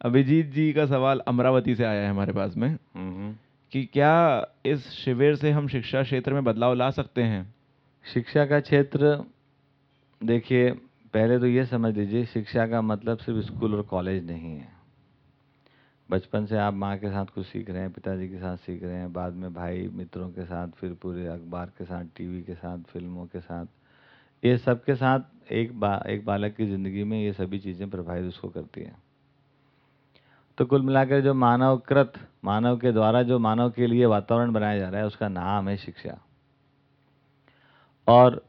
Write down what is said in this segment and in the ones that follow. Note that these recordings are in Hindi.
अभिजीत जी का सवाल अमरावती से आया है हमारे पास में। कि क्या इस शिविर से हम शिक्षा क्षेत्र में बदलाव ला सकते हैं? शिक्षा का क्षेत्र देखिए पहले तो ये समझ लीजिए शिक्षा का मतलब सिर्फ़ स्कूल और कॉलेज नहीं है। बचपन से आप माँ के साथ कुछ सीख रहे हैं पिताजी के साथ सीख रहे हैं बाद में भाई मित्रों के साथ फिर पूरे अखबार के साथ टीवी के साथ फ़िल्मों के साथ ये सब के साथ एक बा एक बालक की ज़िंदगी में ये सभी चीज़ें प्रभावित उसको करती हैं। तो कुल मिलाकर जो मानवकृत, मानव के द्वारा जो मानव के लिए वातावरण बनाया जा रहा है, उसका नाम है शिक्षा। और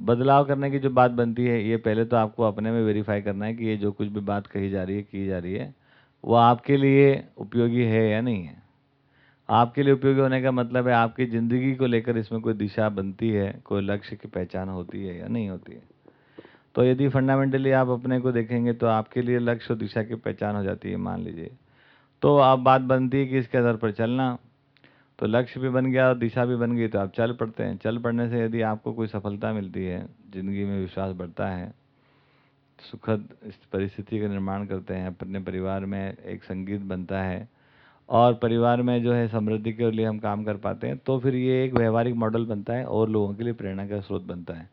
बदलाव करने की जो बात बनती है, ये पहले तो आपको अपने में वेरीफाई करना है कि ये जो कुछ भी बात कही जा रही है, की जा रही है, वो आपके लिए उपयोगी है या नहीं है। आपके लिए उपयोगी होने का मतलब है, आपकी ज़िंदगी को लेकर इसमें कोई दिशा बनती है, कोई लक्ष्य की पहचान होती है या नहीं होती है। तो यदि फंडामेंटली आप अपने को देखेंगे तो आपके लिए लक्ष्य और दिशा की पहचान हो जाती है, मान लीजिए। तो अब बात बनती है कि इसके आधार पर चलना। तो लक्ष्य भी बन गया और दिशा भी बन गई तो आप चल पड़ते हैं। चल पड़ने से यदि आपको कोई सफलता मिलती है, ज़िंदगी में विश्वास बढ़ता है सुखद परिस्थिति का निर्माण करते हैं। अपने परिवार में एक संगीत बनता है और परिवार में जो है समृद्धि के लिए हम काम कर पाते हैं तो फिर ये एक व्यवहारिक मॉडल बनता है और लोगों के लिए प्रेरणा का स्रोत बनता है।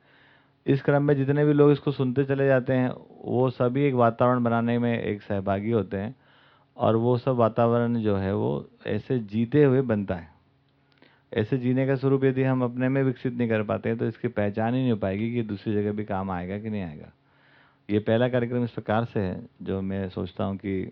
इस क्रम में जितने भी लोग इसको सुनते चले जाते हैं, वो सभी एक वातावरण बनाने में एक सहभागी होते हैं और वो सब वातावरण जो है, वो ऐसे जीते हुए बनता है। ऐसे जीने का स्वरूप यदि हम अपने में विकसित नहीं कर पाते हैं तो इसकी पहचान ही नहीं हो पाएगी कि दूसरी जगह भी काम आएगा कि नहीं आएगा। ये पहला कार्यक्रम इस प्रकार से है, जो मैं सोचता हूँ कि